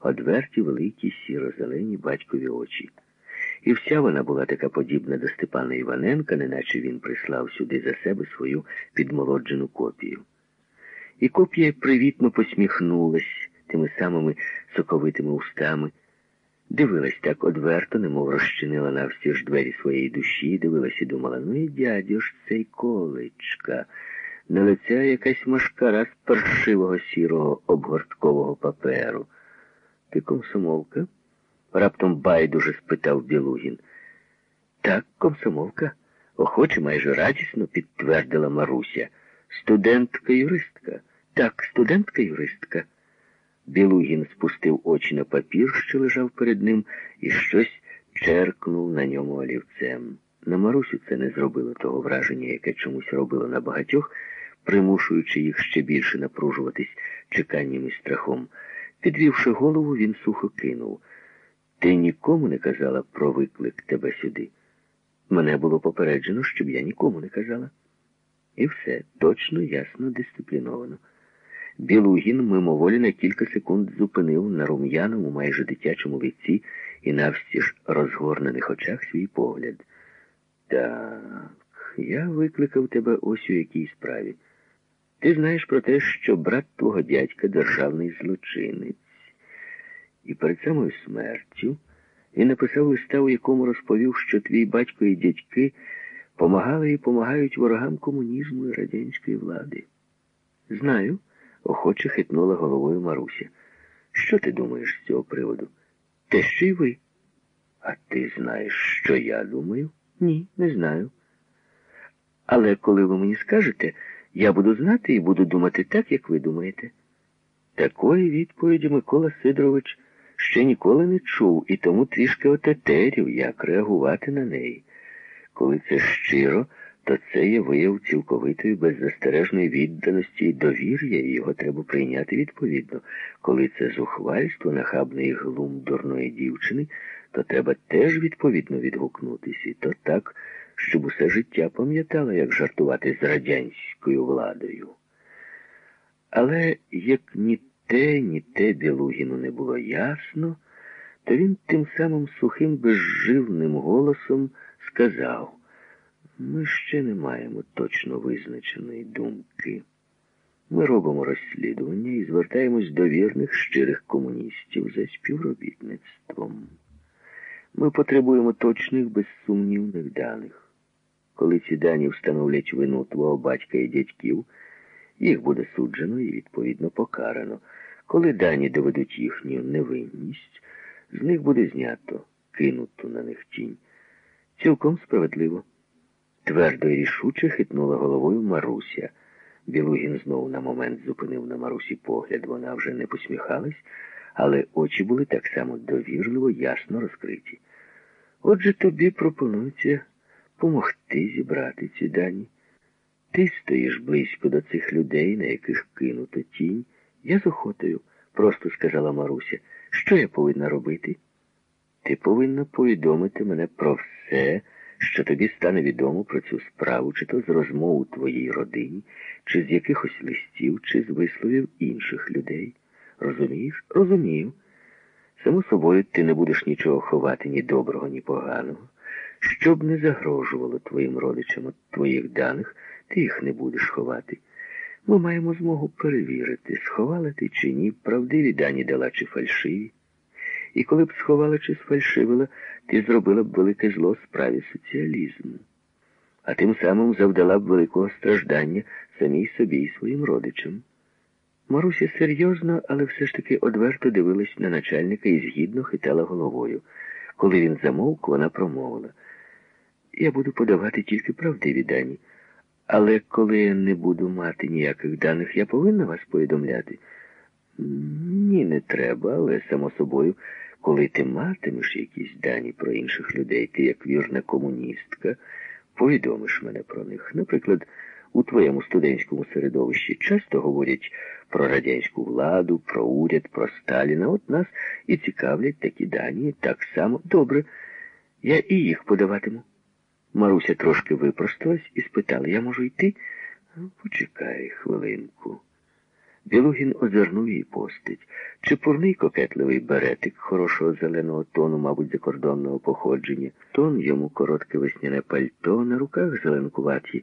одверті великі сіро-зелені батькові очі. І вся вона була така подібна до Степана Іваненка, неначе він прислав сюди за себе свою підмолоджену копію. І копія привітно посміхнулась тими самими соковитими устами, дивилась так одверто, немов розчинила навсі ж двері своєї душі, дивилась і думала, ну і дядю ж цей колечка, на лиця якась машкара з паршивого сірого обгорткового паперу. Ти комсомолка? Раптом байдуже спитав Білугін. Так, комсомолка, охоче майже радісно підтвердила Маруся. Студентка-юристка. Так, студентка-юристка. Білугін спустив очі на папір, що лежав перед ним, і щось черкнув на ньому олівцем. На Марусю це не зробило того враження, яке чомусь робило на багатьох, примушуючи їх ще більше напружуватись чеканням і страхом. Підвівши голову, він сухо кинув. Ти нікому не казала про виклик тебе сюди. Мене було попереджено, щоб я нікому не казала. І все точно, ясно, дисципліновано. Білугін мимоволі на кілька секунд зупинив на рум'яному, майже дитячому лиці і навстіж розгорнених очах свій погляд. Так, я викликав тебе ось у якій справі. Ти знаєш про те, що брат твого дядька державний злочинець. І перед самою смертю він написав листа, у якому розповів, що твій батько і дядьки помагали і помагають ворогам комунізму і радянської влади. Знаю, охоче хитнула головою Маруся. Що ти думаєш з цього приводу? Те, що й ви. А ти знаєш, що я думаю? Ні, не знаю. Але коли ви мені скажете, я буду знати і буду думати так, як ви думаєте. Такої відповіді Микола Сидорович ще ніколи не чув і тому трішки отетерів, як реагувати на неї. Коли це щиро, то це є вияв цілковитої беззастережної відданості і довір'я, і його треба прийняти відповідно. Коли це зухвальство нахабної глум дурної дівчини, то треба теж відповідно відгукнутися, і то так, щоб усе життя пам'ятала, як жартувати з радянською владою. Але як ні те, ні те Білугіну не було ясно, то він тим самим сухим, безживним голосом сказав, ми ще не маємо точно визначеної думки. Ми робимо розслідування і звертаємось до вірних щирих комуністів за співробітництвом. Ми потребуємо точних, безсумнівних даних. Коли ці дані встановлять вину твого батька і дядьків, їх буде суджено і відповідно покарано. Коли дані доведуть їхню невинність, з них буде знято, кинуто на них тінь. Цілком справедливо. Твердо і рішуче хитнула головою Маруся. Білугін знову на момент зупинив на Марусі погляд. Вона вже не посміхалась, але очі були так само довірливо, ясно розкриті. Отже, тобі пропонується помогти зібрати ці дані. Ти стоїш близько до цих людей, на яких кинуто тінь. Я з охотою, просто сказала Маруся. Що я повинна робити? Ти повинна повідомити мене про все, що тобі стане відомо про цю справу, чи то з розмов у твоїй родині, чи з якихось листів, чи з висловів інших людей. Розумієш? Розумію. Само собою, ти не будеш нічого ховати ні доброго, ні поганого. Щоб не загрожувало твоїм родичам от твоїх даних, ти їх не будеш ховати. Ми маємо змогу перевірити, сховала ти чи ні, правдиві дані дала чи фальшиві. І коли б сховала чи сфальшивила, ти зробила б велике зло справі соціалізму, а тим самим завдала б великого страждання самій собі і своїм родичам. Маруся серйозно, але все ж таки одверто дивилась на начальника і згідно хитала головою. Коли він замовк, вона промовила. Я буду подавати тільки правдиві дані. Але коли я не буду мати ніяких даних, я повинна вас повідомляти? Ні, не треба, але само собою, коли ти матимеш якісь дані про інших людей, ти, як вірна комуністка, повідомиш мене про них. Наприклад, у твоєму студентському середовищі часто говорять про радянську владу, про уряд, про Сталіна. От нас і цікавлять такі дані так само. Добре, я і їх подаватиму. Маруся трошки випросталась і спитала, я можу йти? Почекай хвилинку. Білугін озирнув її постать. Чепурний кокетливий беретик хорошого зеленого тону, мабуть, закордонного походження. Тон йому коротке весняне пальто, на руках зеленкуваті